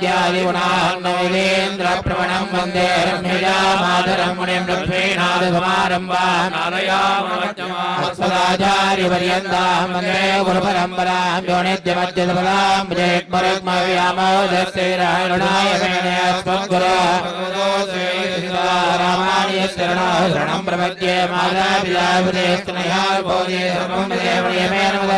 दीपज्ञादिगुणान्नविदेन्द्रप्रवणम् वन्दे रम्यजामातरम् मुनिम् लक्ष्मीनाथसमारम्भाम् सदाचार्यपर्यन्ताम् वन्दे गुरुपरम्पराम् यो नित्यमध्यसपदाम् जयक्मरुक्मव्यामोदश्रीरायणाय मेने अस्मद्गुरो रामाय शरणम् प्रपद्ये मातापितापुरे स्नेहा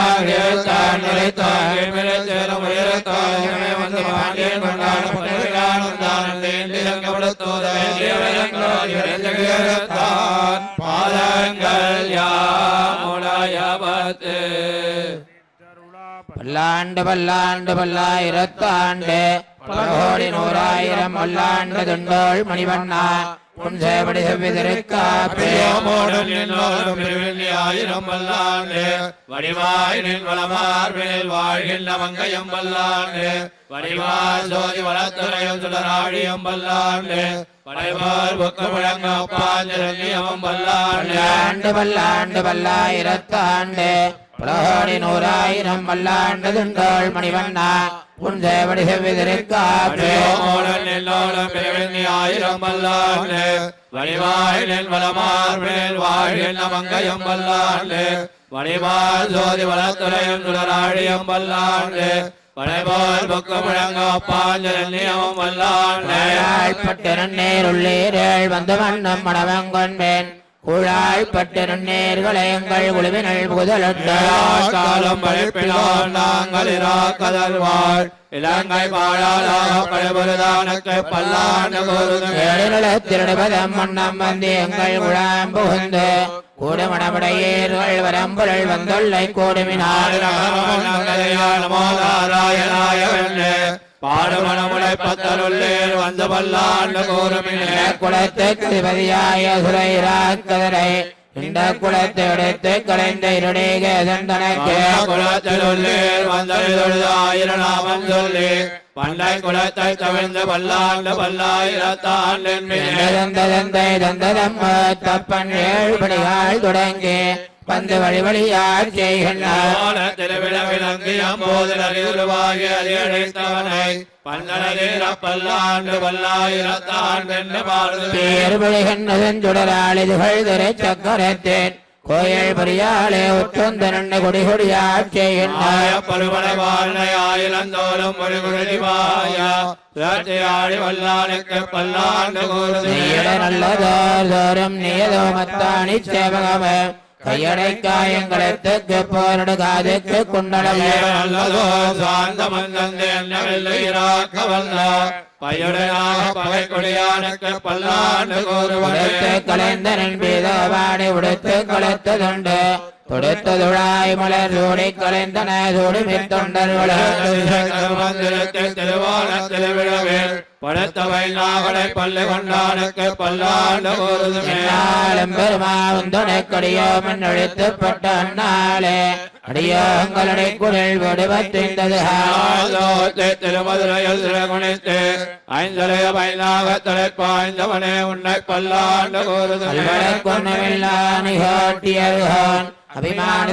தாய் எழுத்தாய் நிலைத்தாய் மிளச்சேரம் உயரத்தாய் வந்து பாண்டியன் கொண்டாட பட்டான் பாதங்கள் பல்லாண்டு பல்லாண்டு பல்லாயிரத்தாண்டு கோடி நூறாயிரம் பல்லாண்டு துண்டோள் மணிவண்ணா வடிவாய் நின் வளமார்பினில் வாழ்கின்ற மங்கையம் வல்லாண்டு வடிவாய் சோதி வளத்துறையும் சுடராழியம் வல்லாண்டு படைவார் புக்க முழங்க பாஞ்சரங்கியமும் வல்லாண்டு. பல்லாண்டு பல்லாண்டு பல்லாயிரத்தாண்டு பல கோடி நூறாயிரம் பல்லாண்டு துண்டோள் மணிவண்ணா உன் பிரிவினி ஆயிரம் வல்லாண்டு வடிவாய் நின் வளமார்பினில் வாழ்கின்ற மங்கையம் வல்லாண்டு வடிவாய் சோதி வளத்துறையும் சுடராழியம் வல்லாண்டு படைவார் புக்க முழங்க பாஞ்சரங்கியமும் வல்லாண்டு. பட்டிருநேருள்ளீரேள் வந்து வண்ணம் மணவங்கொன்பேன் குழாய்பட்டிருநேர்களை எங்கள் குழுவினள் புதலுண்டு காலம் பழிப்பினால் நாங்கள் இராக்கதல்வாள் இலங்கை பாழாளாக படைபுரதானுக்கு பல்லாண்டு கூறுதுமே திருடுபதம் மன்னம் வந்து எங்கள் குழாம் புகுந்து. கூடுமணமுடையீர்கள் வரம்புரள் வந்துள்ளை கூடுமினாள் பாடுமணமுடை பத்தருள்ளேர் வந்த பல்லாண்டு கூறுமினே குலத்துக்கு அதிபதியாய சுரைராக்கதரை. இந்த குலத்தை உடைத்து கலைந்த இருடேக தந்தனக்கு குலத்தில் உள்ளேர் வந்தொழுது நாமம் சொல்லி பண்டை குலத்தை தவிர்ந்து பல்லாண்டு பல்லாயிரத்தாண்டின் மீனே தந்ததந்தை தந்ததம் தப்பன் ஏழு ஏழ்படிகள் தொடங்கி வந்து வழி வழியார் செய்கின்றார் திருவிழவிலங்கியம் போதில் அறிவுருவாகி அறியழைத்தவனை பன்னடரீர பல்லாண்டு பல்லாயிரத்தாண்டு என்று பாடுது. பேர்பழிகின்றதன் சுடராளிதுகள் திரை சக்கரத்தேன். கோயில் பெரியாளே உற்றந்தரண்ட கொடி கொடியார் செய்கின்றார் பருவனை வாழ்னை ஆயிரந்தோறும் மொழிகுழலிவாய சுழற்சியாழி வல்லானுக்கு பல்லாண்டு நல்லதோர் தோறும் நீதோ மத்தாணி சேவகம. கையடை காயங்களத்துக்கு போரடு காதுக்கு குண்டலமே நல்லதோ சாந்த மந்தந்தேராக்க வல்ல பையுடையாக பகை கொடியானுக்கு பல்லாண்டு உடுத்து மலர் சூடி கலைந்தன சூடி மித்தொண்டர்கள் திருவானத்தில் விழவில் படுத்தவை நாகலை பள்ளி கொண்டானுக்கு பல்லாண்டு நாளும் பெருமாவும் துணைக்கடியோ மண்ணொழித்துப்பட்ட அந்நாளே அடியோங்களுடைய குரல் விடுபத்திந்தது திருமதுரையில் திருகுணித்து ஐந்தலைய பைனாக தலைப்பாய்ந்தவனே உன்னை பல்லாண்டு கூறுதுமே கொன்னவில்லானிகாட்டியருகான் அபிமானி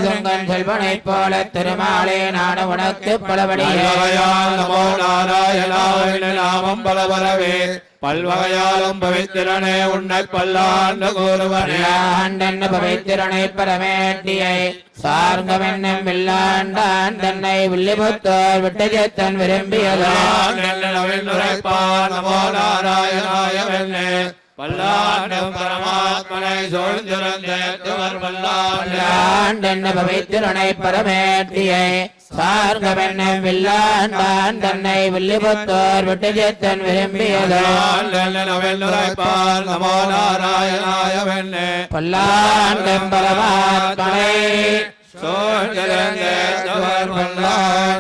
துங்கன் செல்வனைப் போல திருமாலே நாடு உனக்கு பலபடியே. பல்வகையால் நமோ நாராயணாவின் நாமம் பல பலவே பல்வகையாலும் பவித்திரனே உன்னை பல்லாண்டு கூறுவனே. பவித்திரனை பரமேட்டியை சார்ந்தவென்னும் வில்லாண்டான் தன்னை வில்லிபுத்தோர் விட்டஜத்தன் விரும்பியதான் நமோ நாராயணாய வெண்ணே பல்லாண்டும் பரமாத்மனை சூழ்ந்திருந்தேத்துவர் பல்லாண்டு பவித்திரனை பரமேட்டியை சார்ந்தவென்னும் வில்லாண்டான் தன்னை வில்லிபுத்தோர் விட்டஜத்தன் விரும்பியதான் உரைப்பார் நமோ நாராயணாய பல்லாண்டும் பரமாத்மனை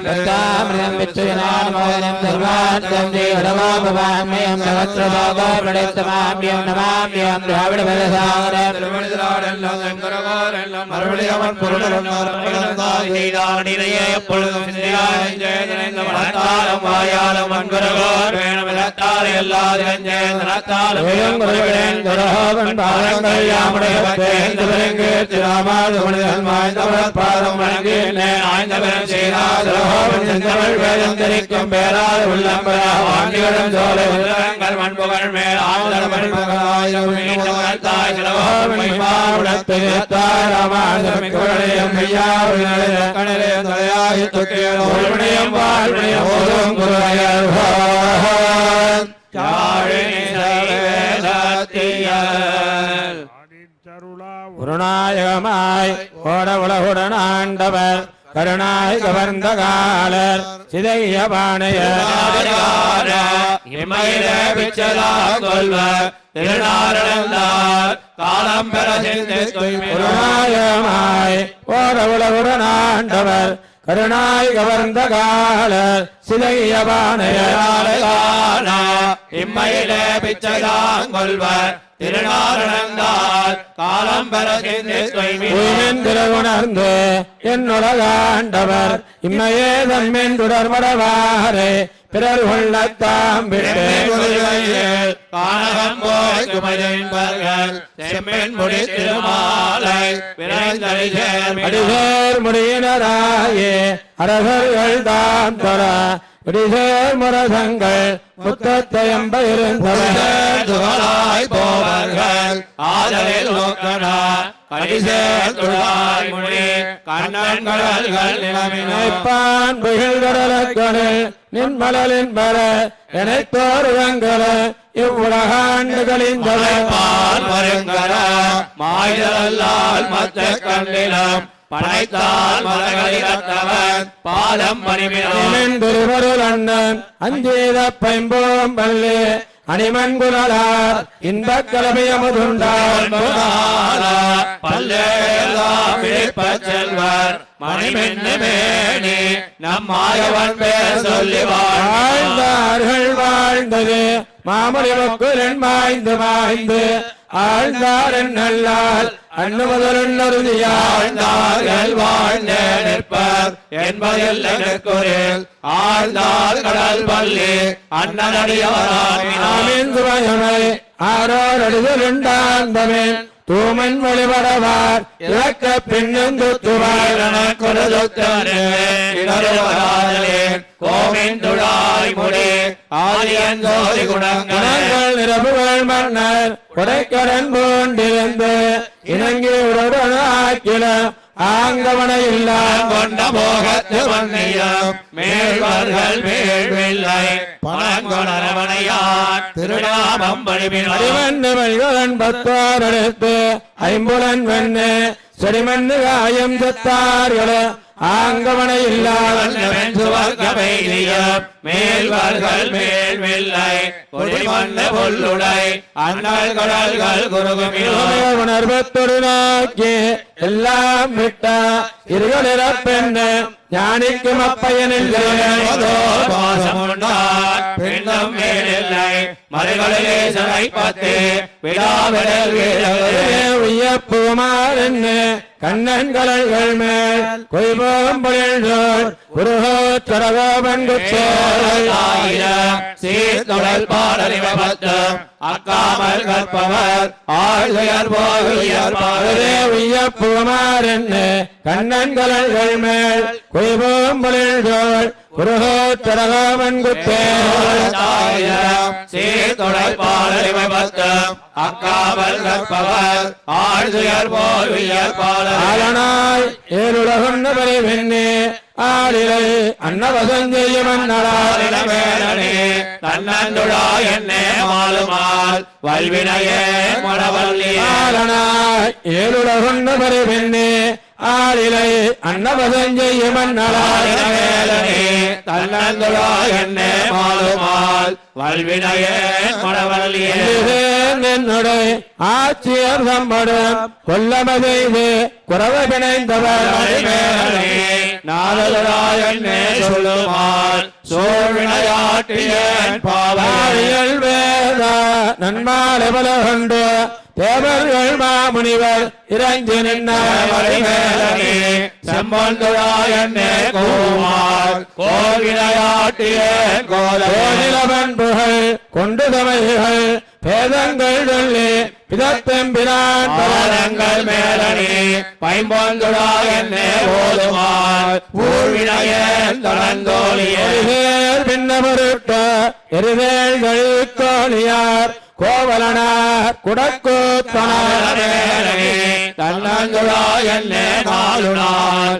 ൃതാമൃതം വിത്തുനാമോദനം സർവാന്തം ദേവമാമയം സഹസ്രഭാഗോപ്രണയത്തമാമ്യം നമാമ്യം ദ്രാവിഡ രാമാ பாதம் வணங்கினேன் ஆய்ந்தவரம் உள்ளம்பரா சோலை உள்ளங்கள் மேல் குருநாயகமாய் ஓட உலகுடன் ஆண்டவர் கருணாய் கவர்ந்த காலர் சிதைய பாணையர் காலம் பெற குருநாயகமாய் ஓட உலகுடன் ஆண்டவர் கருணாய் கவர்ந்த காலர் சிதைய பாணையர் இம்மையிலே பிச்சைதான் கொள்வர் திருநாரணந்தால் காலம் என்னுலகாண்டவர் இம்மையே தொடர்படவாரே பிறர் கொள்ளத்தாம் போய் செம்மென் முடி திருமாலை முடியினராயே அரசர்கள் தாம் தொழ முரசங்கள் முத்தத்தையம்ப இருந்தவர் துகளாய் போவார்கள் ஆதலில் கடலக்கணில் நின்மலலின் பல நினைத்தோருவங்கள இவ்வுலகாண்டுகளின் மாய்தலால் மத்த கண்டிலம் படைத்தால் மலகளிலத்தவன் பாதம் பணிமினான். திருவருள் அண்ணன் அஞ்சேத பைம்போம் பல்லு அணிமன் குரலார் இன்பக் இழைப்பச் செல்வர் மணிமென்னு மேனி நம் மாயவன் பேர் சொல்லி வாழ்ந்தார் வாழ்ந்தார்கள் வாழ்ந்தது மாமணி மாய்ந்து மாய்ந்து ஆழ்ந்தாரன் நல்லால் அண்ணு ஆழ்ந்தார்கள் வாழ்ந்தே நிற்பர் என்பதில் எனக்குரில் ஆழ்ந்தார் கடல் பள்ளி அண்ணனடியவரான் ஆமின் ஆரோரடிதல் ஆரோர் தூமன் வழிபடவார் இலக்க பின்னும் துத்துவார் முடி ஆரியன் ஜோதி குணங்கள் நிரப்புகள் மன்னர் கொடைக்கடன் பூண்டிருந்து இணங்கி உடனாக்கின ஆங்கவன இல்லா கொண்ட போகத்து வன்னியம். மேல்வர்கள் மேல்வில்லை. பணங்கொணரவனையான் திருநாமம் மல்கன் பத்தார் எடுத்து ஐம்புலன் வெண்ணு செடிமண்ணு காயம் செத்தார்கள ஆங்கவன இல்லாதன் மேல்வர்கள் மேல் வெள்ளை கொடிமண்ண பொல்லுடை அண்ணல் கடல்கள் குருகுமிழோ உணர்வத்தொடு நோக்கி எல்லாம் விட்ட இருளிற பெண்ணு ஞானிக்கும் அப்பயனில்லை பின்னம் மேலில்லை மலைகளிலே சடைப்பத்து விடாவிடல் என்ன கண்ணன் கடல்கள் மேல் குச்சேரல் ஆயிரம் சீர்தொடல் பாடலிவபத்தம் அக்காமல் கற்பவர் ஆழ்கையர் போகுயர் பாடலே உய்யப்புமார் என்ன கண்ணன் கடல்கள் மேல் பொழில்தோர் ஆயிரம் சீர்தொடல் பாடலிவபத்தம் அக்காமல் கற்பவர். ஆழ்கையர் போகுயர் பாடலே ஆலனாய் ஏழுலகுண்ட பரிவெண்ணே ஆளிலை அன்னவசஞ்செய்யும் அன்னலால் வேலனே தன்னந்துழா என்னே மாலுமால். வல்வினையே மடவல்லியே ஆலனாய் ஏழுலகுண்ட பரிவெண்ணே ஆளிலை அன்னவசஞ்செய்யும் அன்னலால் மேலனே தன்னந்தொழாய் என்னே மாலுமால் வல்வினையே மடவரலியே. என்னுடைய ஆட்சியர் சம்படம் கொல்லமதைது குறவை பிணைந்தவர் மேலனே நாரதராய் என்னே சொல்லுமால் சோழ்வினையாட்டியன் பாவையே. பாவியல் வேத நன்மாலை பல கொண்டு தேவர்கள் மாமுனிவர் இறைஞ்சு மேலனே நின்றார் கோமார் கோவிலையாட்டியே கோமால் புகழ் கொண்டு தமிழ்கள் பேதங்கள் சொல்லி பிதத்தெம்பினான் பாதங்கள் மேலனே பைம்பொந்துடாய் என்னே ஓதுமால் தொடர்ந்தோழியே. எரிவேல் பின்ன பொருட்ட எரிவேல் கழிக்கோழியார் கோவலனார் குடக்கூத்தனார் மேலனே நாளுநாள்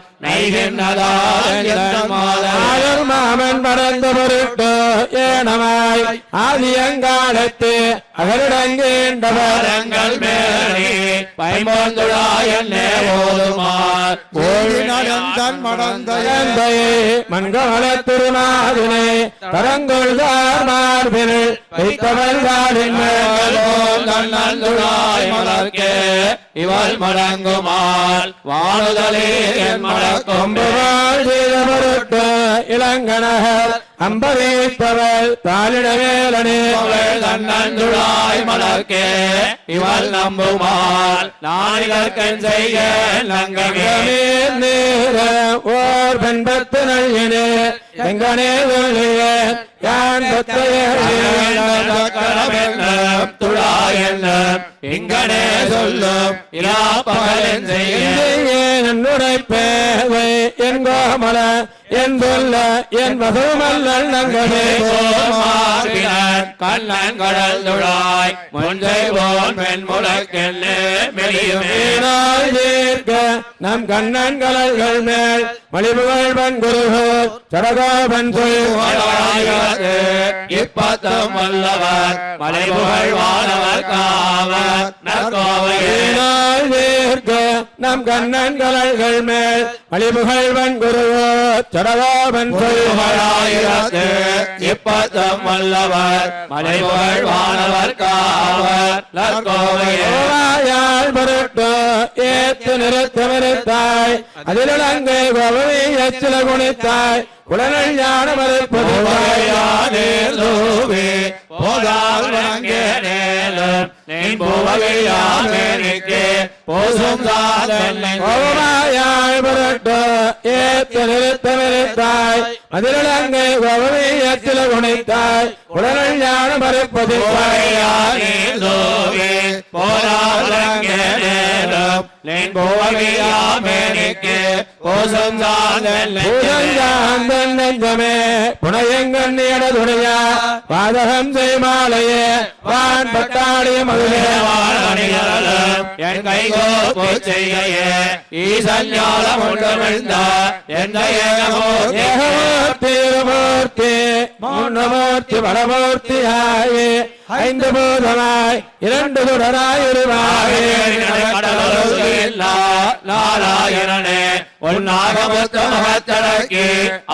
மாமன் பறந்து பொருட்டு ஏனமாய் ஆதியங்காலத்து அகரடங்கேண்டவரங்கள் மேலே மேலனே பைம்பொந்துடாய் என்னே ஓதுமால் தன் மடந்தைய தந்தையே மண்கமல திருமாதினை தரங்கொள்கார் மார்பில் வைத்தவள் தன்னந்துடாய் மலர்க்கே இவள் மடங்குமார். வாழுதலே என் மடக்கும் பொருட்டு இளங்கனகர் அம்பரீத்தவள் தாளிடவேலனே தன்னந்துடாய் மலர்க்கே. இவள் நம்புமால் நாளிகற்கண் செய்ய நங்கமே. நேர ஓர் பெண்பத்து யான் துழாய் என்ன இங்கனே சொல்லும் இலா பகலன் செய்ய என்னுடை பேவை என் கோமல என் சொல்ல என் நங்கமே மார்பினன் கண்ணன் கடல் துழாய் முன்சை போன் பெண் முழக்கென்னு நம் கண்ணன் கலல்கள் மேல் மலிபுகள் பன் குருகு சடகோபன் மலைவாழ்கிறது இப்பத்தம் வல்லவர் மலைபுகழ் வானவர் காவர் நற்கோவையினால் நீர்க்க நம் கண்ணன் கலல்கள் மேல் மலிபுகள் குருவோ குருகு சொல்லுகளாயிரத்து புகழாயிரத்து இப்பத்தம் வல்லவர் மலைபுகழ் வானவர் காவர் நற்கோவையே கோவாயால் பொருட்டு ஏத்து நிறுத்த நிறுத்தாய் அதிலங்கை பவனி எச்சில குணித்தாய் குடநல் ஞான மறுப்பது புகையானேலோவே போதால் வணங்கே நேலும் நின் புகையாமேனிக்கே போசும் சாதனை கோவாயால் பொருட்டு ஏத்து நிறுத்த நிறுத்தாய் அதிலங்கை கோவை எச்சில குணித்தாய் குடநல் ஞான மறுப்பது புகையானேலோவே போதால் வணங்கே நேலும் நின் புகையாமேனிக்கே போசும் பூஜஞ்சாந்தன் நெஞ்சமே புனையங்கண்ணியட துணையா பாதகம் செய்மாலையே. வான் பட்டாளிய மதுரே என் ஒன்றுமிழ்ந்த ஏகமோ ஏகமூர்த்தி மூர்த்தி பலமூர்த்தி ஆயே ஐந்து பூதமாய் இரண்டு உருவாயே நாராயணனே உன்னாகமத்த மகத்தடக்கி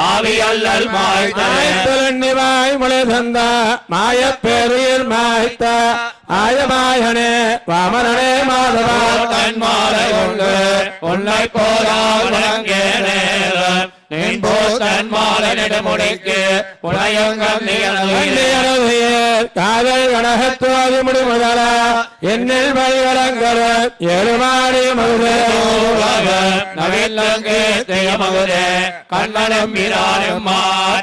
ஆவி அல்லல் மாய்த்தலன்னிவாய் முளை தந்த மாயப்பேரியில் மாய்த்த ஆயமாயனே வாமனனே மாதவா. தன் மாலை கொண்டு உன்னை போதால் வணங்கே நேரம் நின் போ தன் மாலை நெடுமுடிக்கு உனையங்கம் நிகழ்வு காதல் கனகத்துவாதி முடிமுதல என்னில் வழிவலங்கர ஏழுமாடி மதுரே. நவில்லங்கே தேயமகுதே கண்ணனம் மீரானம்மான் காலச்சக்கரத்தான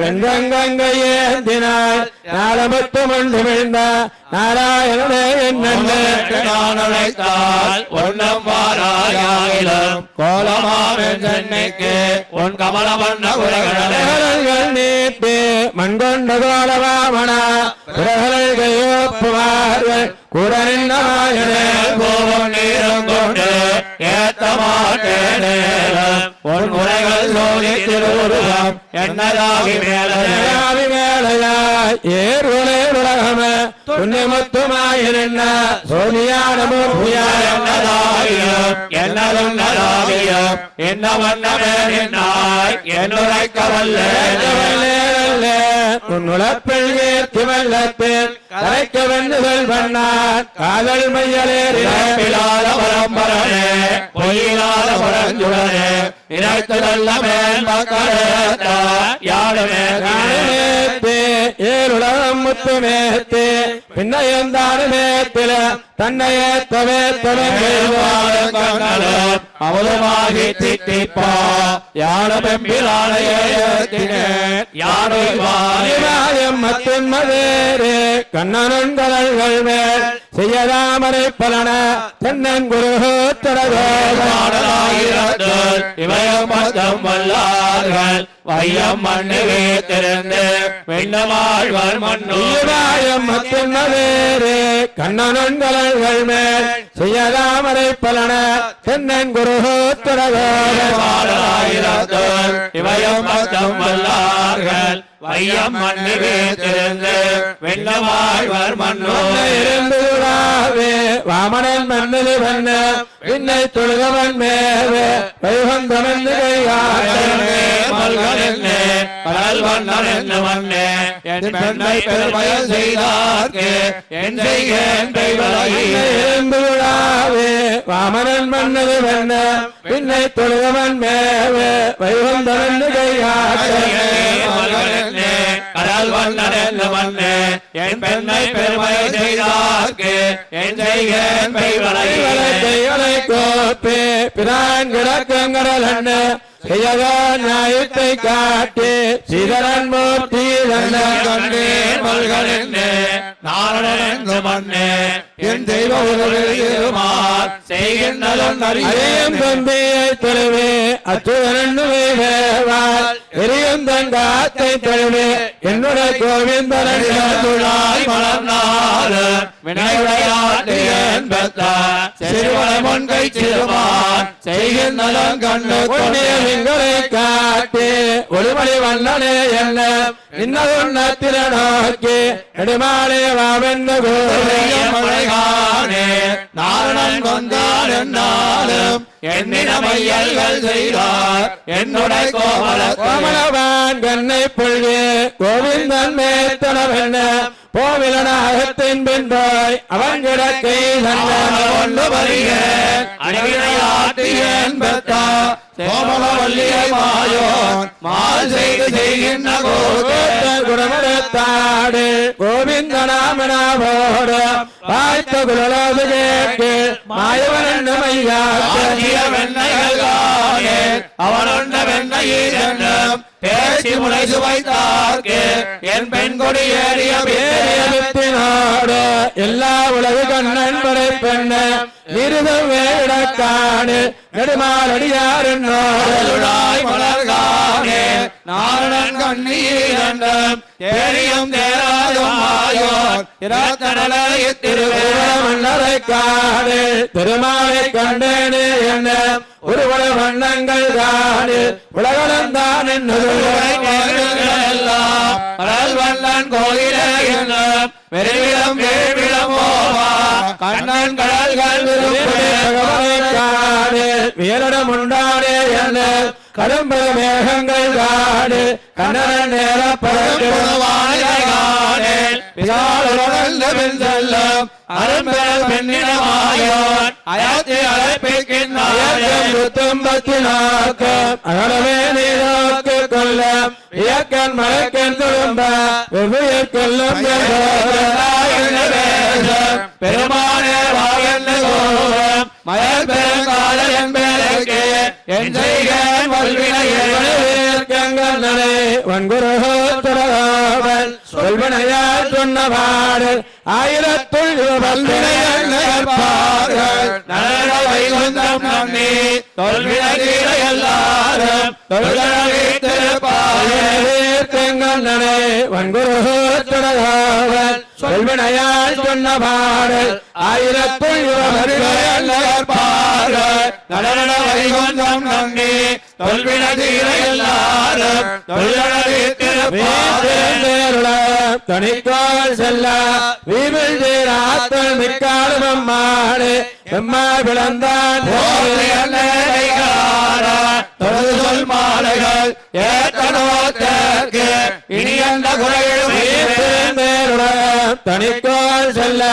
வெங்கங்கையேந்தினாய் நாளமுத்து மண்டு விழுந்த நாராயணனே என்னென்ன ஒன்னம் வாராயாயிலும் கோலமாவன் உன் கமல வண்ண உலகளே மண்கொண்ட கோலவாமனா நாயனே கொண்டு ஏத்த உன் முறைகள் சோதி திருவுருவம். என்னதாகி மேலே மேலையாய். ஏர்வலே உலகம. புண்ணியமுத்துமாயிருந்த சோதியான மூர்த்தியாய் என்னதாகியும். என்னதும் நதாகிய என்ன வண்ணமே நின்னாய். என்னுரைக்க வல்ல உன்னுளப்பில் ஏற்றி வெள்ளத்தில் கரைக்க வெண்ணுதல் பண்ணான் காதல் மையலேறி இழப்பிலாத பரம்பரனே பொய்யிலாத பரஞ்சுடனே மேல் மக்களே யாருமே ஏழுலகம் முத்து மேத்தே பின்னையந்தாடு மேத்தில தன்னையே தவே அமுதமாகி திட்டிப்பா. யாரும் மத்தின் மதேரே கண்ணனன் கடல்கள் மேல் செய்யதாமரை பலன. தென்னன் குரு பாடலாயிரத்தில் இவயம் பத்தம் வல்லார்கள். வையம் மண்ணுவே திறந்து வெண்ணமாழ்வர் மண்ணு. ஈவாயம் மத்தின் மதேரே கண்ணனன் கடல்கள் மேல் செய்யதாமரை பலன தென்னன் குரு பாடலாயிரத்தில் இவயம் பத்தம் வல்லார்கள். வையம் மண்ணுவே திறந்து வெண்ணமாழ்வர் மண்ணு இருந்துடாவே வாமனன் மண்ணில் வண்ண விண்ணை தொழுகவன் மேவே வைகுந்தமன் கடல் வண்ணனென்னு மன்னே, என் பெண்ணை பெருமயல் செய்தார்க்கு, என். இருந்துடாவே வாமனன் மண்ணில் வண்ண விண்ணை தொழுகவன் மேவே வைகுந்தமன் கையாட்டே கடல் வண்ணனென்னு மன்னே, என் பெண்ணை செய்தார்க்கு, என் செய்கேன் கோப்பே பிரான் அண்ண காட்டி சிதறன் மூர்த்தி கண்ணே என் தெய்வ அரியும் அறியும் தம்பியை அச்சுதனு வேவால் எரியும் தன் காத்தை என்னுடைய கோவிந்தரன் துழாய் மலர்நாடு பெத்த சிறுவனை முன்கை சிறுவான் செய்கின்றதன் கண்டு பொன்னியங்களை காட்டி. ஒளிமணி வண்ணனே என்ன? இன்னதுன்னத்திர நோக்கி நெடுமாலே வாவென்று மழைகானே நாரணன் எண்ணின மையல்கள் செய்தார். என்னுடைய கோமல கோமலவான் கண்ணை புல்வி கோவிந்தன் மேத்தனவென்ன போவிலனாகத்தின் பின்பாய் அவன் கிடக்கை கொண்டு கோமலவல்லியை மாயோன் மால் செய்து செய்கின்ற கோகேத்தன் கோவிந்தனாமனாவோடு வாய்த்த குழலாது கேட்டு மாயவன் ஆகிய வெண்ணைகள் பேசி சுவைத்தார்க்கு என் பெண் கொடி ஏறிய எல்லா உலக கண்ணன் படை பெண்ண விருதம் வேடக்காடு நெடுமாலடியாருன்னோடு அருளாய் மலர்கானே நாரணன் கண்ணீர் என்றும் தேரியும் தேராயும் மாயோன் இரத்தனலைய திருவே மன்னரை காடு திருமாலை கண்டேனே என்ன? ஒருவட வண்ணங்கள் காடு உலகளந்தான் எல்லாம். கடல் வல்லன் கோயிலே என்னும் வெறிவிடம் வேவிளமோவா கண்ணன் கடல்கள் காடு வீரடம் உண்டானே என்ன? கடும்பெரு மேகங்கள் காடு. கண்ணன் நேர செல்லும் அரும்பெரும் பெண்ணிடமாயோன். அயாத்தி அழைப்பிக்கின்றான் தும்பத்தினாக்கம் அகலவே நீரோக்கு கொள்ள இயக்கன் மலைக்கன் துரும்ப வெவ்வியற் கொல்லும் பெருமானே வாயன்னு கோபம் மயல் பெருங்கால என்பதற்கு என் செய்கேன் வல்வினையே கங்கனே வன்குருகோத்தரகாவல். சொல்வினையால் சொன்ன பாடல். ஆயிரத்துள் வல்வினையர்கள் வைகுந்தம் நம்பி எல்லாரும் தொல்கழகை திருப்பாயே கங்கனே சொல்வினையால் சொன்ன பாடல் ஆயிரத்துள் வைகுந்தம் நம்பி தொல்வினை எல்லாரும் தனிக்கால் செல்ல வீவில் சேராத்தல் மிக்காலும் அம்மாடு எம்மா விளந்தான் போற்றி அன்னை மாலைகள் தேர்க்கு இனி அந்த குறையும் தனிக்கோள் செல்ல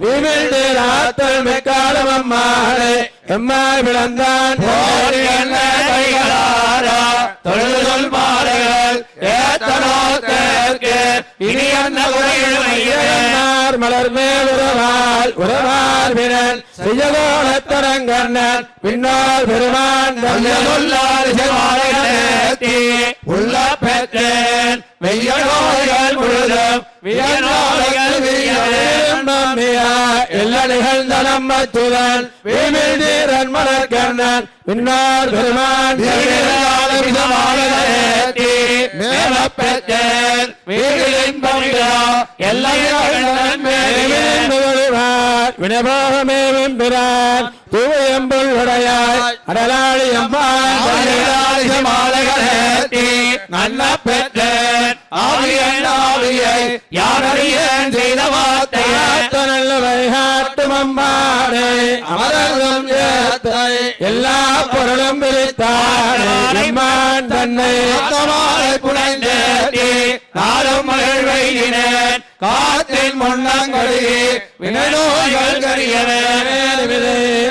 விமிழ்ந்து ஆத்தல் மிக்காலும் அம்மாடு எம்மாய் விளந்தான் போரி என்ன கைகளாரா? தொழுது சொல் மாலைகள் ஏத்தனோத்தற்கு இனி அந்த குறையும் ஐயனார் மலர் மேல் உறவால் உறவால் வினன் செய்யகோணத்தரங்கண்ணன் பின்னால் பெருமான் உள்ள பெற்றேன். வெய்ய நோய்கள் முழுதும் வியநோய்கள் விரியேன் நிகழ்ந்த நம்மத்துடன் வீமில் மலர்கண்ணன் பின்னால் பெருமான் மேல பெற்றேன் அடலாளி அம்பான் நல்ல பெற்றேன். ஆவியன் ஆவியை யாரறியேன் செய்த எல்லா பொருளும் தன்னை நாளும் மகிழ்வையினேன் காத்தின் முன்னங்கடி வினோய்கள் கரியனே.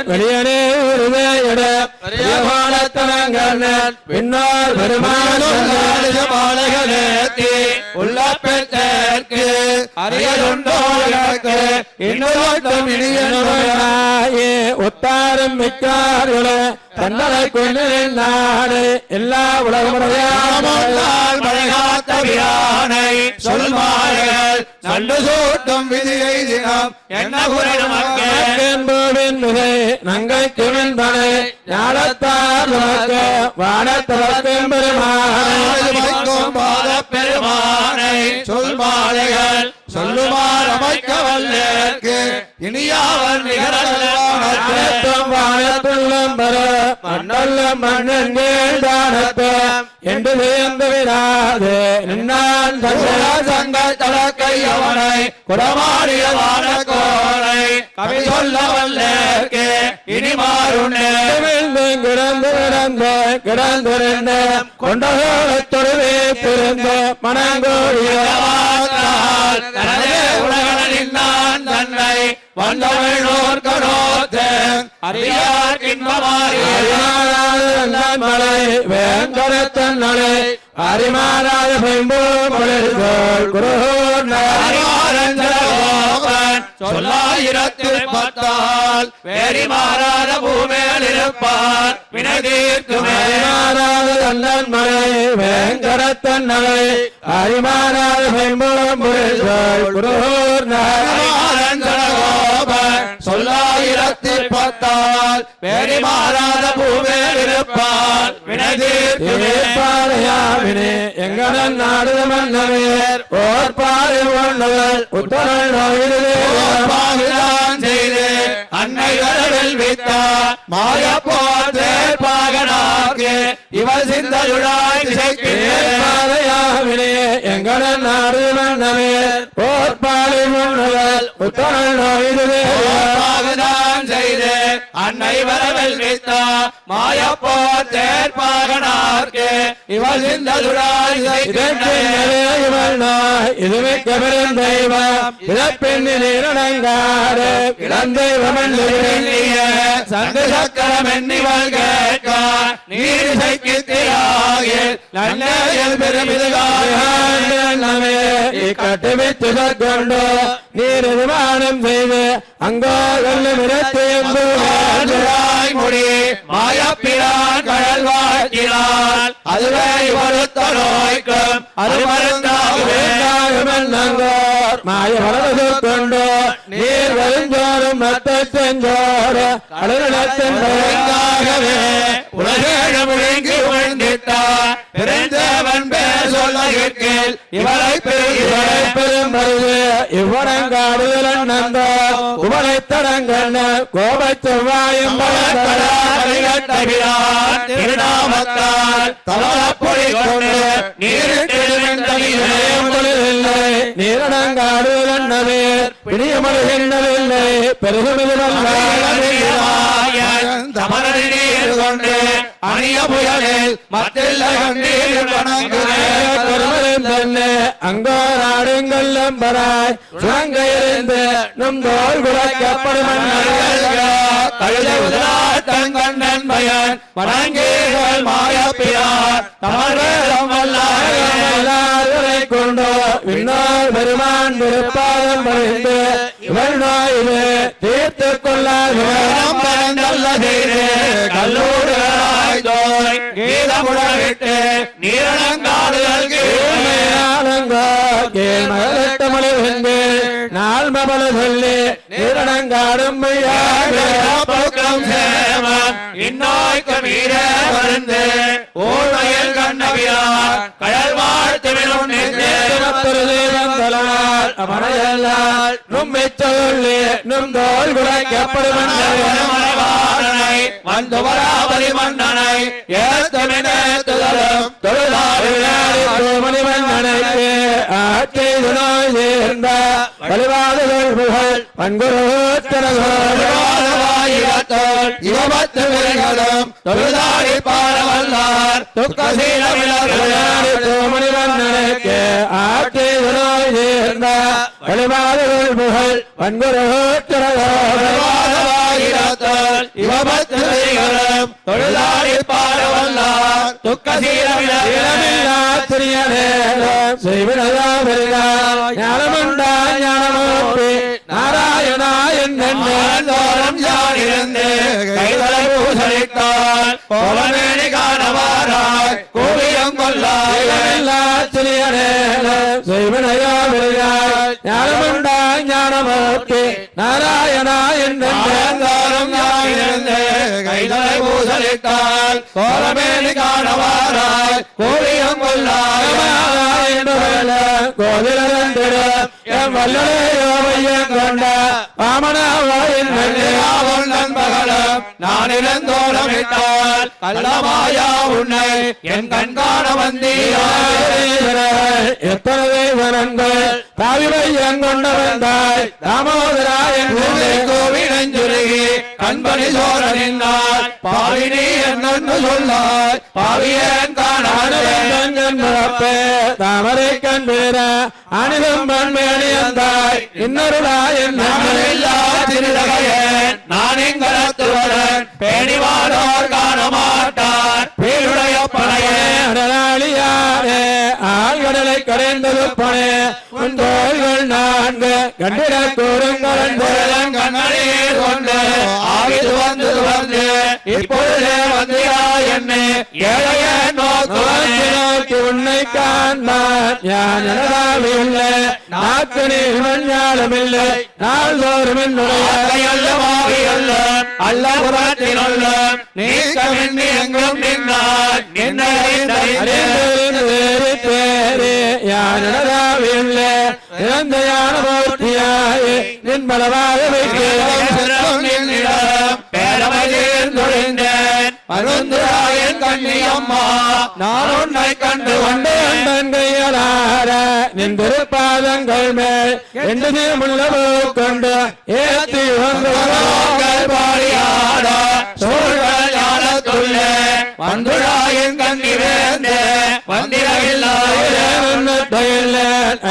வெளியனே உருவேயட பெரியவானத்தனங்கண்ணன் பின்னால் பெருமானும் மாலைகளேத்தி உள்ள பெற்றேற்கு அரியலுண்டோ எனக்கு இன்னொருத்தம் நாயே மிக்கார்களே. தன்னலை கொண்டு நாடு எல்லா உலகமுறையாமல் காத்த பிரானை சொல் மாலைகள் நண்டு சூட்டும் விதியை தினம் என்ன என்போவின் மிகை நங்கை கிழந்தனை ஞானத்தார் நமக்கு வானத்தவர்க்கும் பெருமானை பாத பெருமானை மாலைகள் சொல்லுமாறு அமைக்க வல்லேற்கு இனியாவர் நிகரத்தும் அனைத்தும் வானத்துள்ளும் பெற மண்ணுள்ள மண்ணன் தானத்தை என்று வியந்து விடாது. நின்னான் சங்கள் தலக்கை அவனை குடமாடியவான கோரை கவி சொல்ல வல்லேற்கு இனி மாறுண்டே கிடந்து கிடந்து கிடந்திருந்த கொண்டகோளத்தொடுவே பிறந்த மனங்கோடிய தனதே உலகனின் தன்னை வந்தவனோர் கரோத்தேன் அறியார் இன்பமாறிய மலை வேங்கரத்தன் நலை அரிமாறாத பெம்போல் குருகோன் சொல்லாயிரத்தில் பத்தால் வேறி மாறாத பூமேல் இருப்பார் வினை தீர்க்குமே அரிமாறாத தந்தன் மலை வேங்கரத்தன் நலை அரிமாறாத பெம்போல் குருகோர் அறிவாரஞ்சலோகன் சொல்லாயிரத்தில் பத்தால் வேறி மாறாத பூமேல் இருப்பார் வினை தீர்க்குமே எங்கடன் நாடு மன்னவேர் ஓர் பாறை ஒன்றவர் உத்தரல் நோயிலே செய்து அன்னை வரவில் வைத்தார். மாய போதே பாகனாக்கு இவள் சிந்தருளாய் நாடு மன்னவேர் ஓர் பாறை ஒன்றவர் உத்தரல் நோயிலே பாகுதான் செய்து அன்னை வரவில் வித்தா மாய போதே பாகனாக்கு இவள் சிந்தருளாய் இவள் நாய் இதுவே கபரின் தெய்வம். இழப்பெண்ணில் இரணங்காடு இளந்தெய்வம் என்று சங்கு சக்கரம் எண்ணிவள் கேட்க நீரிசைக்கு திராகில் நன்மையில் பெருமிதுகாக கட்டுவித்து கொண்டு நீர் விமானம் செய்து அங்கோ வெள்ளம் ஆண்டுராய் முடி மாயப்பிரான் கடல் வாழ்த்தினான் அதுவே இவருத்த நோய்க்கும் அது மருந்தாகவே மாய வளர்ந்து கொண்டு நீர் வருந்தோறும் மத்த செஞ்சோறு அலுவலத்தின் மருந்தாகவே உலகேழு முழுங்கி உழ்ந்திட்டார் பிறந்தவன் பேர் சொல்லுகிறேன் இவரை பெரும் இவரை பெரும் பருது இவ்வளங்காடுதலன் நந்த உவனை தடங்கண்ண கோபச் செவ்வாயும் திருநாமத்தால் தவறப்பொழி கொண்டு இல்லை நீரணங்காடுதலன் நவேர் நீர் கொண்டு அணிய புயலில் மத்தில்லை கண்டீர் வணங்குகிறேன் தன்னை அங்கோராடுங்கள் நம்பராய் சுரங்கையிலிருந்து நம் தோல் குறைக்கப்படும் தங்கண்ணன் பயன் வணங்கீர்கள் மாயப்பியார் தமிழகம் வல்லாரை கொண்டோ. விண்ணோர் பெருமான் விருப்பாதம் நீரணங்காடுகள் மகளட்டமலை வெந்து நாள் மபல சொல்லி நிரணங்காடும் பக்கம் சேவன். இந்நோய்க்கு மீற மருந்து ஊழ்மையில் கண்ணவியார் கடல் வாழ்த்துவினும் அமரையல்லால் நும்மை சொல்லி நும் தோல் குறைக்கப்படும் வந்து வராபதி மன்னனை ஏத்தமினேத்துதலும் தொழிலாளர்கள் மணிவண்ணனுக்கு ஆட்சி சேர்ந்த வழிபாடுகள் புகழ் ஆயிரத்தோல் இருபத்து விரைகளும் தொழிலாளி பாடவல்லார். துக்கசீலமிழர்கள் மணிவண்ணனுக்கு ஆட்சி நோய் சேர்ந்த புகழ் இருபத்து விரைகளும் தொழிலாளி பாடவல்லார் துக்கசீலமிழர்கள் ஞானமுண்டா ஞானமூர்த்தி நாராயணா தோறும் யார் இருந்து கைகளை கோலமேனி காணவாராய். கூவியம் ஞானமுண்டா ஞானமூர்த்தி நாராயணா தோறும் யார் இருந்து கைகளை பூசலித்தால் கோலமேனி காணவாராய் கூவியம் கொள்ளாய். கொண்ட வாமனாவின் நண்பகலம் நான் இழந்தோளமிட்டால் கள்ளமாயா உன்னை என் கண்காண வந்தீராய். எத்தனை தேவனங்கள் தாவிவையன் கொண்ட வந்தாய் தாமோதராயன் கோவிலஞ்சுருகி கண்பணி சோர நின்றால் பாவினி என்னென்று சொல்லாய். பாவியன் காண தாமரை கண் பேர அனிதம் பண்மேனியந்தாய் இன்னொருளாயன் திருடகையன் நான் எங்கரத்துவரன் பேணிவானோர் காண மாட்டார் பேருடைய பழைய அடலாளியாரே ஆழ்கடலை கடைந்தது பணே உன் தோள்கள் நான்கு கண்டிட கூறுங்கள் கண்ணீர் கொண்டு ஆவிது வந்து வந்து இப்பொழுதே வந்தியா என்னை ஏழைய நோக்கி உன்னை காண்பான் இல்லை நாக்கு நீர் ஞானமில்லை நாள்தோறும் என்னுடைய நீக்கமின்றி எங்கும் நின்றார். யான போற்றியாயே மருந்துராயன் கண்ணியம்மா நான் உன்னை கண்டு கொண்டேன் கையலார நின்றிருப்பாதங்கள் மேல் என்று நீமுள்ளவோ கொண்டு ஏத்தி பாடியாட சூழ்கள் ஞானத்துள்ளே வந்துடாயின் கண்ணி வேந்த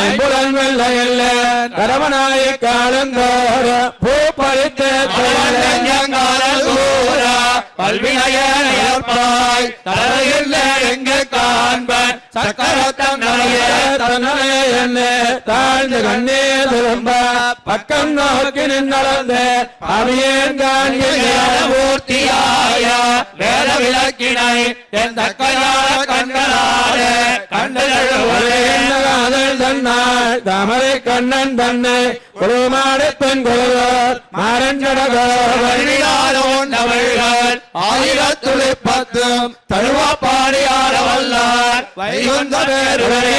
ஐம்புலன் வெள்ளையில்ல கரவனாய காலந்தோற பூ பறித்த பல்வினையாய் தலையில் எங்க காண்பன்? சக்கரத்தம் தன்னலே என்ன தாழ்ந்த கண்ணே திரும்ப பக்கம் நோக்கி நின்றளந்த அவியேன் மூர்த்தியாய வேத விளக்கினை என் தக்கையார கண்களால கண்டல் தன்னாள் தாமரை கண்ணன் தன்னை குருமாடு பெண் குருவர் மாறஞ்சடகோவன் தமிழ்கள் ஆயிரத்துளி பத்தும் தழுவா பாடியாட வல்லார். வைகுந்த பேருடைய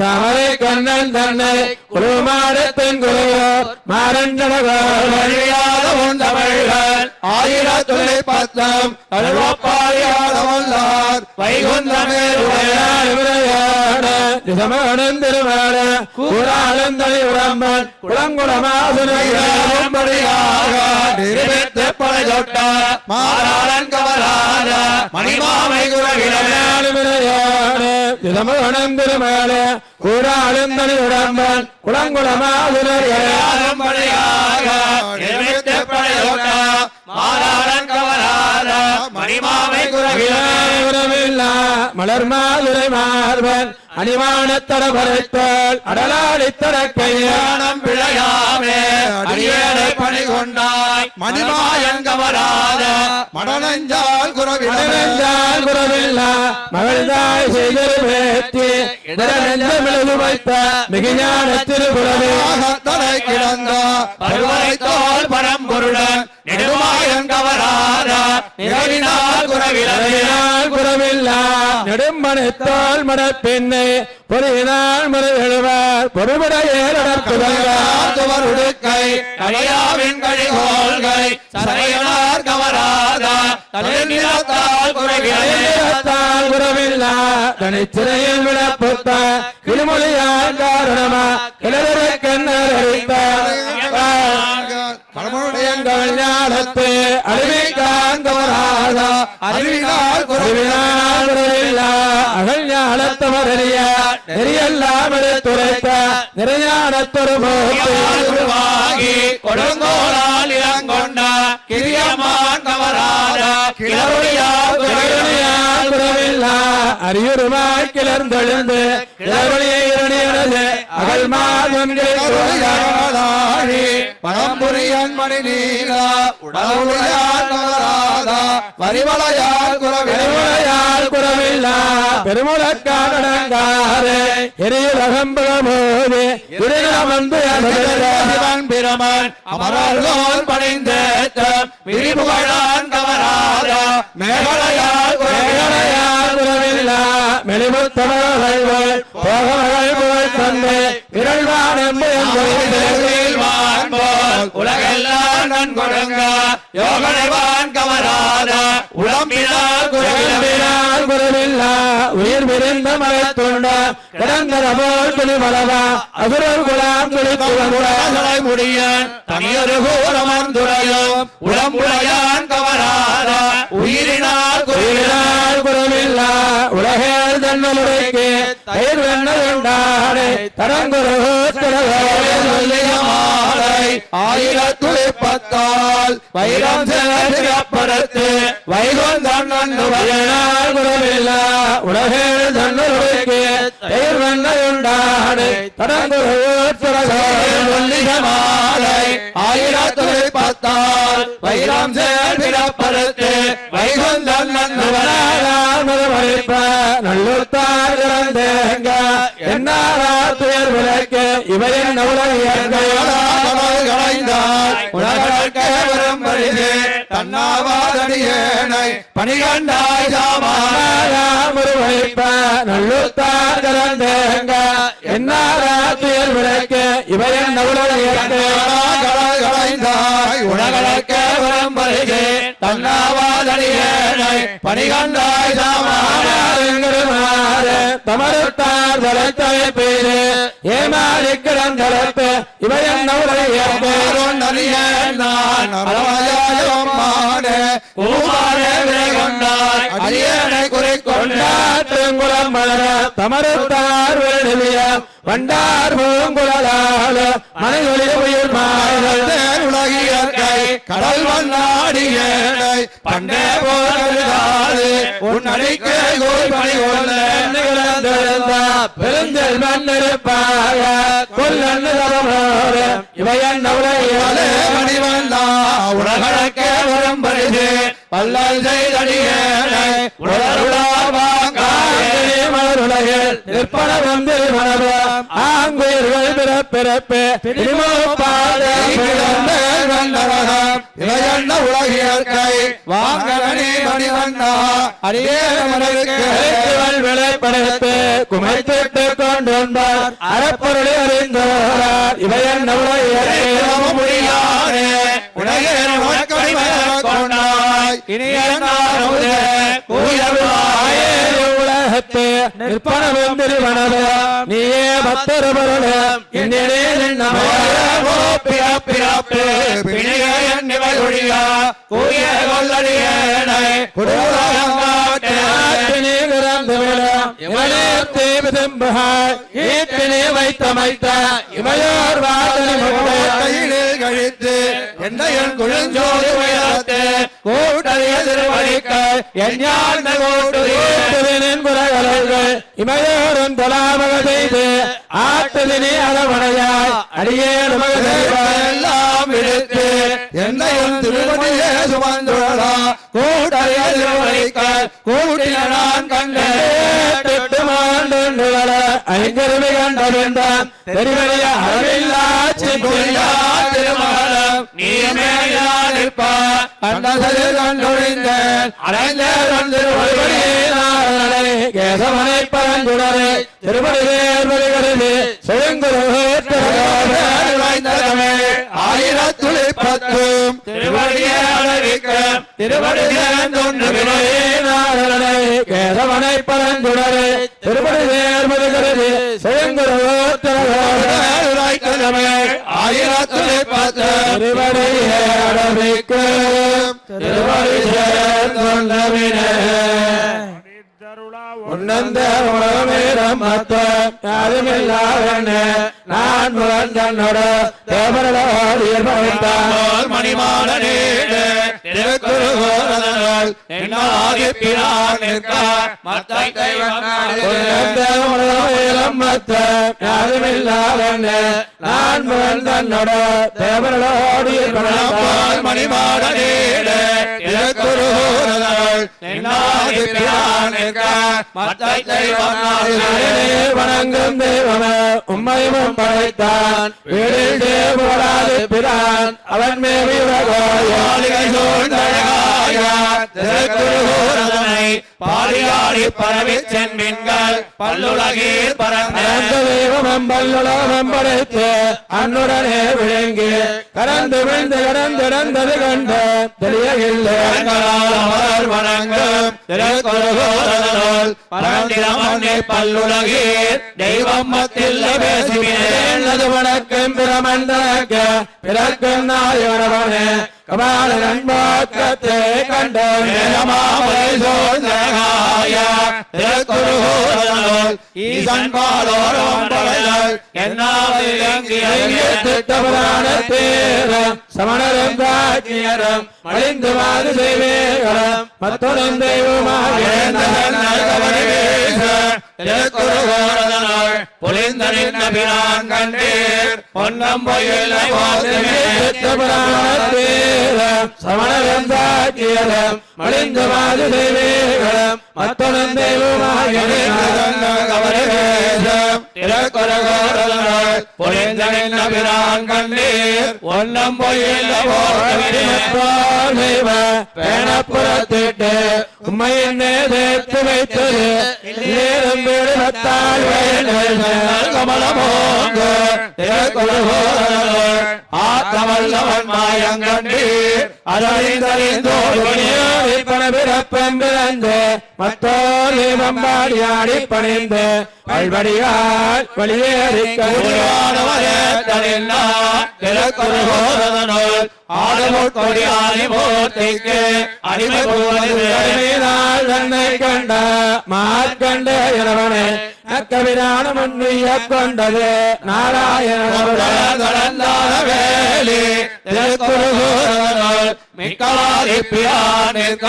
தாமரை கண்ணன் தன்னை குருமாடு பெண் குருவர் மாறஞ்சடகோவன் வழியாத உன் தமிழ்கள் ஆயிரத்துளி பத்தும் பாடியாட வல்லார். வைகுந்த பேருடைய திசமகனும் திருமேல கூறாளந்தனி உடம்பன் மாறாளன் குரவிலே திசமகனும் திருமேல கூறாளந்தனி உடம்பன் குளங்குளமாசுனையாக மலர் மாதுரை மார்பன் அணிவானத்தட பறைத்தோள் அடலாடித்தட கையானம் பிழையாமே அடியேனை பணி கொண்டாய் மணிமாயன் கவராத மடனஞ்சால் குரவிலே மனநெஞ்சால் குறவில்லா மகள்தாய் செய்திருவேத்தி நெஞ்சமிழது வைத்த மிகுஞான திருபுறவே நெடும்பனைத்தோல் மடப்பின்னை பொறியினால் மறு எழுவார் பொறுபட ஏறடற்புதங்கார் துவர் உடுக்கை கலையாவின் கழிகோள்கை சரையனார் கவராத தலைநிலத்தால் குரவிலே தலைநிறத்தால் குறவில்லா. தனிச்சிறையில் விடப்புத்த கிளிமொழியால் காரணமா? கிளற கண்ணர் அழித்தார் ஞானத்து அழிவிக்கான் கவராத அறிவினால் குறவினால் குறவில்லா. அகல் ஞானத்தவரறிய நெறியெல்லாம் துரைத்த நிறைஞானத்தொரு போக்கு உருவாகி கொடுங்கோலால் இளங்கொண்ட கிரியமான் கிளறுடையார் குரவிலே கிளறுணியால் குறவில்லா அரியுருமாய் கிளர்ந்தெழுந்து கிளறுணியை இருணியனது அகல் மாதொன்றை பழம்புரியன் மணி நீரா உடலுடையார் கவராத வரிவளையார் குரவிலே பெருமுளையால் குறவில்லா பெருமுழக்காடங்காறு எரியுலகம்புகமோது இருநமந்து சிவன் பிரமன் அமரர்கோன் விரிபுகழான் கவராத மேகலையால் குறவில்லா மெளிமுத்தமகள் போகமகள் புகழ் தந்து விரல்வான் வான் போல் உலகெல்லாம் நன் கொடுங்க. யோகனைவான் கவராத உடம்பினால் குறவில்லா உயிர் விரிந்த மரத்துண்ட கிடந்தன போல் துணிமலவா அசுரர் குலாம் துளித்து வந்த உலகலை முடியன். தனியொரு கூறமந்துரையும் உளம்புடையான் கவராத உயிரினால் குரவிலே உயிரினால் குறவில்லா உலகேல் தன்னமுறைக்கு தயிர் வெண்ணதுண்டாடே தரங்குரு மாலை ஆயிரத்துளிப்பத்தால் வைரம் சிறப்பறுத்து வைகுந்தன் தன்னு உயிரினால் குறவில்லா உலகேல் தன்னமுறைக்கு தயிர் வெண்ணதுண்டாடை தரங்குரு மாலை. ஆயிரத்துளிப்பத்தால் வைரம் சிறப்பறுத்து வைகுந்தன் நன்று மறுமறிப்ப நல்லூர்த்தார் இறந்தேங்க என்னாரார் துயர் விளக்கு. இவையின் தன்னாவாதடியேனை பணிகண்டாய் சாமான முருவழிப்ப நல்லூர்த்தார் இறந்தேங்க என்னாரார் துயர் விளக்கு இவையின் களைந்தாய் உலகளக்க வரம்பருகே தன்னாவாதடியேனை பணிகண்டாய் சாமான தமருத்தார் தலைத்தை பேரு ஏமாறி கிடந்தளத்து இவையின் நவுரையப்பே நான் அறவாயாயமானே பூமானே விரைகொண்டாய். அடியேனை குறிக்கொண்டாய். கொண்டாற்றுங்குளம் மலர தமருத்தார் வேணுவிய வண்டார் பூங்குழலால மனையொலி உயிர் மாயல் உலகியற்கை கடல் வண்ணாடிய பண்டே போராது உன் அடிக்கை கோய் பணி கொள்ள பெருந்தல் மண்ணிருப்பாக கொல்லன்னு இவையன் அலே மணிவந்தா மணிவண்ணா வரும் பரிசு பல்லல் செய்தடியேனை உலருளா வாங்காயே மலருலகில் நிற்பன வந்து மனது ஆங்குயிர்கள் பிறப்பிறப்பு இளையண்ண உலகியற்கை வாங்கனே மணிவண்ணா. அடியேனவருக்கு விளைப்படுத்து குமைத்திட்டு கொண்டு வந்தார் அறப்பொருளை அறிந்தோரார் இவையன் முடியாதே உலகே கொண்டாய் இனி உலகத்து நிற்பன வந்து நீயே பத்தொரு பொருளும் இன்னிலே ஓ பிறப்பிறப்பு பிணிக என்னிவை ஒழியா குருவாங்காட்டே வைத்தமைத்த இமையோர் கையிலில் கழித்து என்னையன் குழுஞ்சோடு உயரத்து கூட்டறிய திருவடிக்க எஞ்ஞான கூட்டுதேன் குரகலர்கள் இமையோரும் தொலாமக செய்து ஆட்டுதினி அரவணையாய் அடியே எல்லாம் விடுத்து என்னையும் திருவடியே சுமந்துடலா கூட்டறிய திருவடிக்க கூட்டின நான் கண்டேன் ஐங்கருமை கண்டவென்றான் தெரிவடைய அளவில்லாச்சி திருமணம் நீமேயானிப்பா கண்டதில் கண்டொழிந்தேன் பரந்துடரே பத்தும் திருவடியே அடைவிக்க திருவடி சேர்ந்தொன்று கேசவனை பரந்துடரே திருப்பதி வேர்வருகிறது வாய்ந்ததமே ஆயிரத்துளி பத்து திருவடியே அடவிக்கும் திருவடி சேர்ந்தொன்றவினே உன்னந்த உலகமேரம் மத்த யாருமில்லாதன்னு? நான் முதல் தன்னோட தேவர்களோடு திருக்குறுகோரதனால் என்னாகி பிரான் நிற்க மத்தை மத்த யாருமில்லாதன்னு நான் முதல் தன்னோட தேவர்களோடு படைத்தான் மணிமாட நீடு. திருக்குறுகோரதனால் என்னாகி பிரான் நிற்க மத்தை நாடே. வணங்கும் உம்மையும் படைத்தான். வீடில் தேவராது பிரான். அவன் மேவி சூழ்ந்தழகாய திருக்குறுகோரதனை பாலியாடி பரவிச் சென்மின்கள் பல்லுலகீர் பரந்த தெய்வம் பல்லுலகம் படைத்து அன்னுடனே விழுங்கி கரந்து விழுந்து கடந்திறந்தது கண்டு தெரியவில்லை அமரர் வணங்கும் பல்லுலகீர் தெய்வம் மத்தில்ல பேசுகிறேன். வணக்கம் பிரமண்டனக்க பிறக்கும் நாயவனவனே கபால நண்பாக்கத்தை கண்டோம் சோழ்ந்தகாய திருக்குறுகோரதனுள் ஈசன் பாலோரம் படைகள் என்னாவது திட்டபுராணத்தேரம் சமணரும் மாறு தெய்வமாக திருக்குறுகோரதனுள் புலிந்தனின் பிரான் கண்டீர் பொன்னம் பொய்யில்லை போதுமே திட்டபுராணத்தேரம் சமணரும் பிராஜ்யரும் அழிந்து மாறு செய்வேகளும் பொழிந்தனின் நபிரான் ஒன்னம் பொய்யில்ல போகவே சேர்த்து வைத்தது நேரம் விடுவத்தால் கமலமோங்க மாயங்கண்டீர் அதறிந்தறிந்தோடு பிறப்பம் மத்தோர் தீபம்பாடி ஆடி பணிந்து. பல்வடியால் வெளியேறிக்க திருக்குறகோரதனால் ஆடமுட்கொடியானி மூர்த்திக்கு அடிமை போவது தன்னை கண்ட மார்க்கண்ட இளவனே நக்கவிரான முன்னிய கொண்டது. நாராயண வேலி. மிக்கவாரி பிரானிற்க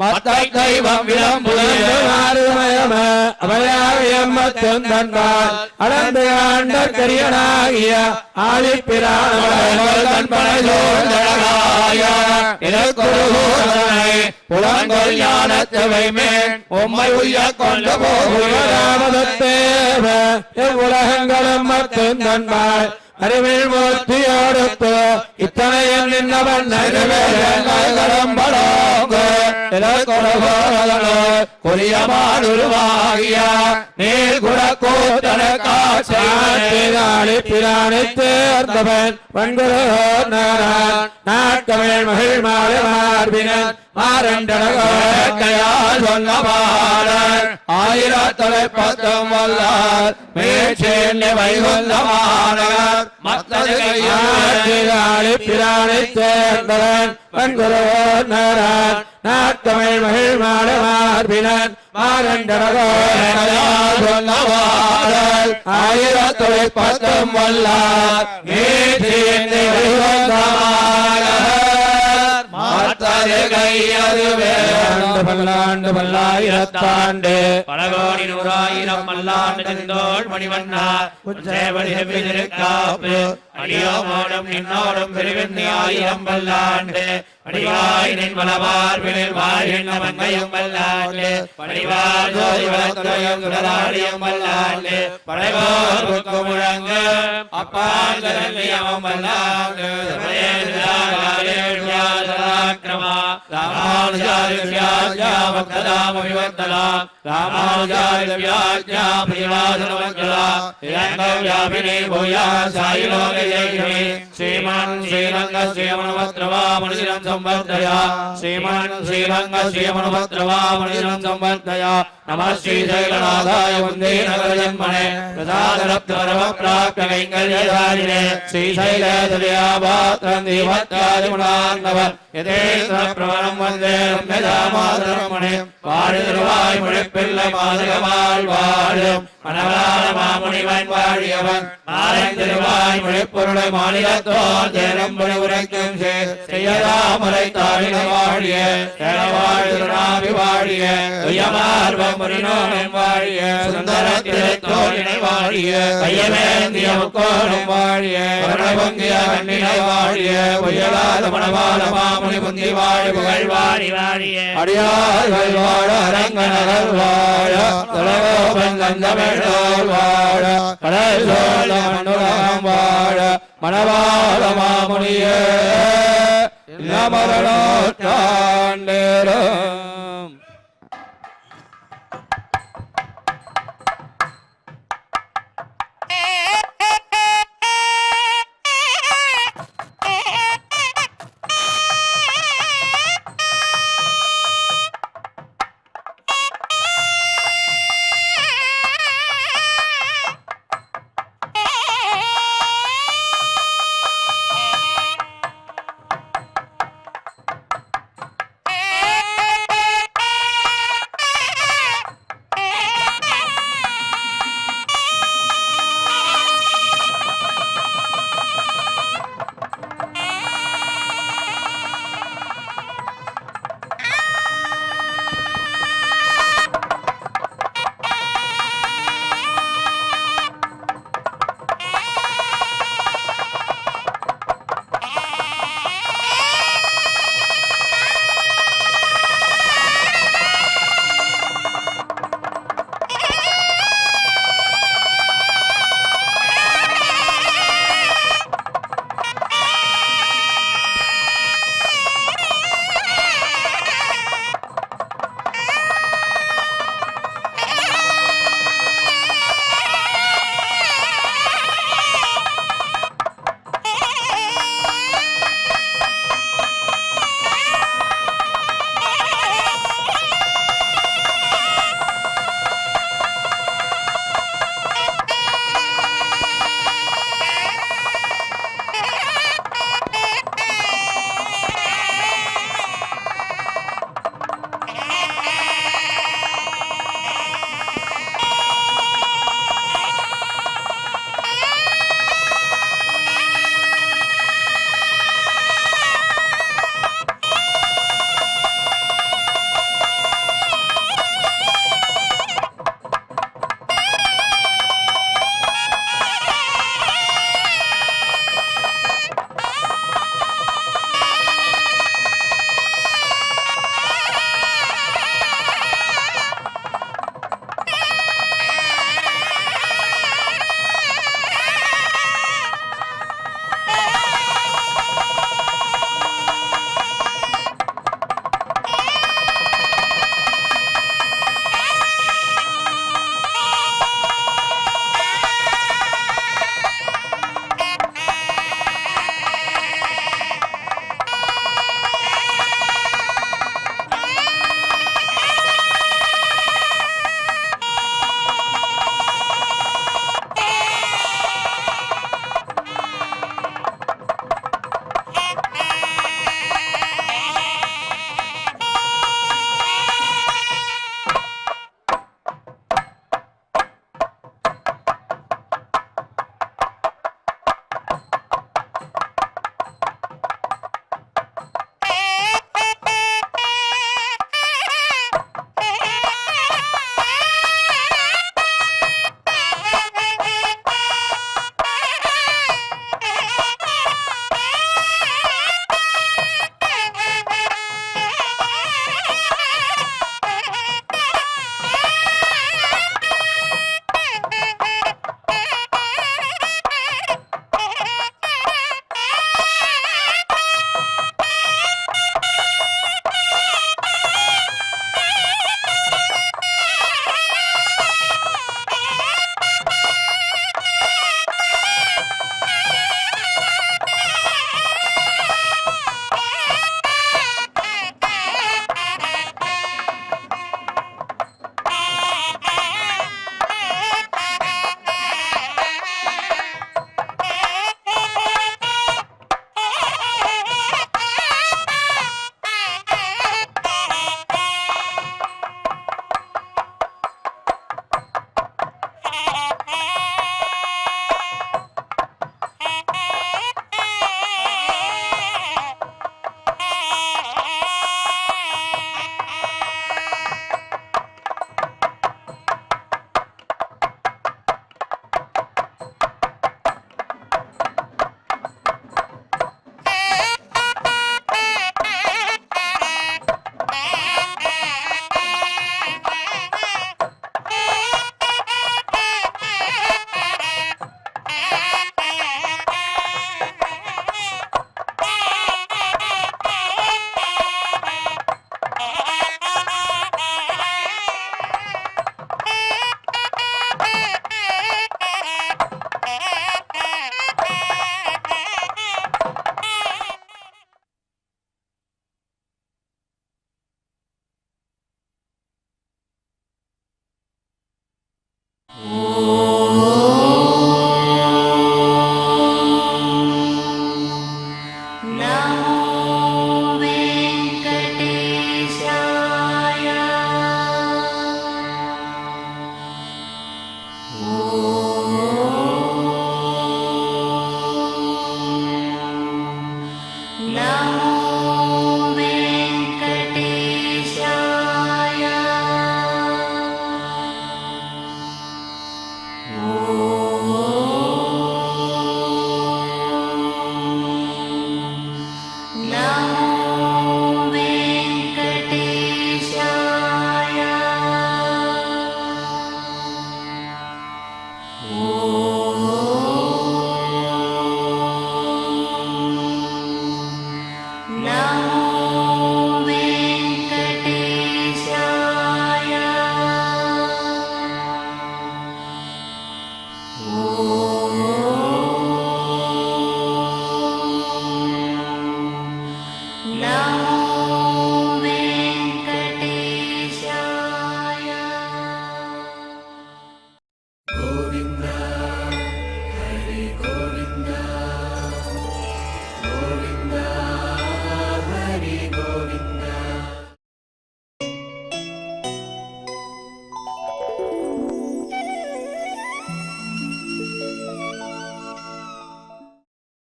மத்தை தெய்வம் விளம்புகிற அவையாவியம்மத்தொந்தன்பால் அளந்து ஆண்ட கரியனாகிய ஆழிப்பிரான புலங்கொல் ஞானத்தவை மேன் உம்மை உய்ய கொண்டு அறிவில் மூர்த்தி அறிவில் இத்தனையும் நின்னவன் கொரியமான் உருவாகிய நீர் குடக்கூத்தன காட்சி பிராணி தேர்ந்தவன். வன்குரோர் நாரான் மகிழ் மாறு மார்பினன். மாறண்டனகோ கையால் சொன்ன பாடல். ஆயிரத்தலை பத்தம் வல்லார் மேற்சேர்ந்த வைகுந்த மாநகர் மத்தது கையால் ஆட்சிதாளி பிரானை மகிழ் மார்பினன் சொன்ன பாடல். பத்தம் வல்லார் வைகுந்த மத்தது கையதுவே ஆண்டு பல்லாண்டு பல்லாயிரத்தாண்டு. பல கோடி நூறாயிரம் மல்லாண்டு செந்தோள் மணிவண்ணா. குச்சேவடி செவ்விதிருக்காப்பு. அடியோமோடும் நின்னோடும் பெருவெண்ணி ஆயிரம் பல்லாண்டு படிவாய் நின் வளவார்பினில் வாழ்கின்ற மங்கையும் வல்லாண்டு படிவார் ஜோதி வளத்துறையும் சுடராடியும் வல்லாண்டு படைவோர் புக்கு முழங்க. அப்பால் ஜனங்கியமும் வல்லாண்டு क्रमः రామానుజారివ్యాజ్ఞావక్కలామవివర్తలా రామానుజారివ్యాజ్ఞాప్రివాదనవగ్గలా హిరంగవ్యాపిని భూయా సాయి లోకయైషమి శ్రీమాన్ శ్రీరంగ శ్రీమణవత్రవామణిరం సంవర్ధయ. శ్రీమాన్ శ్రీరంగ శ్రీమణవత్రవామణిరం సంవర్ధయ. నమ శ్రీశైలనాథాయ వందే నగరజన్మనే ప్రసాదరప్తరవ ప్రాప్య కైంకర్యధారిణే శ్రీశైలదయాభాత్రం దీవత్యాదిగుణాన్నవ ప్రవణం தீபத்தாதிமுனாந்தவர் யதேந்திர பிரவணம் மாதகமால் வாழும் மணவரான மாமுனிவன் வாழியவன். மாநிலத்தோர் உரைக்கும் வாழிய. வாழிய. வாழிய. சுந்தர வாழிய. வாழிய. வாழிய. மணவாள மாமுனி புந்தி வாழி வாழி வாழிய அடியார்கள் வாழ அரங்கநகர் வாழ கந்தமிழோர் வாழ கடல் சோழ மண்ணுலகம் வாழ மணவாள மாமுனியே மரணோட்டாண்டேரும் Hey! Senhor.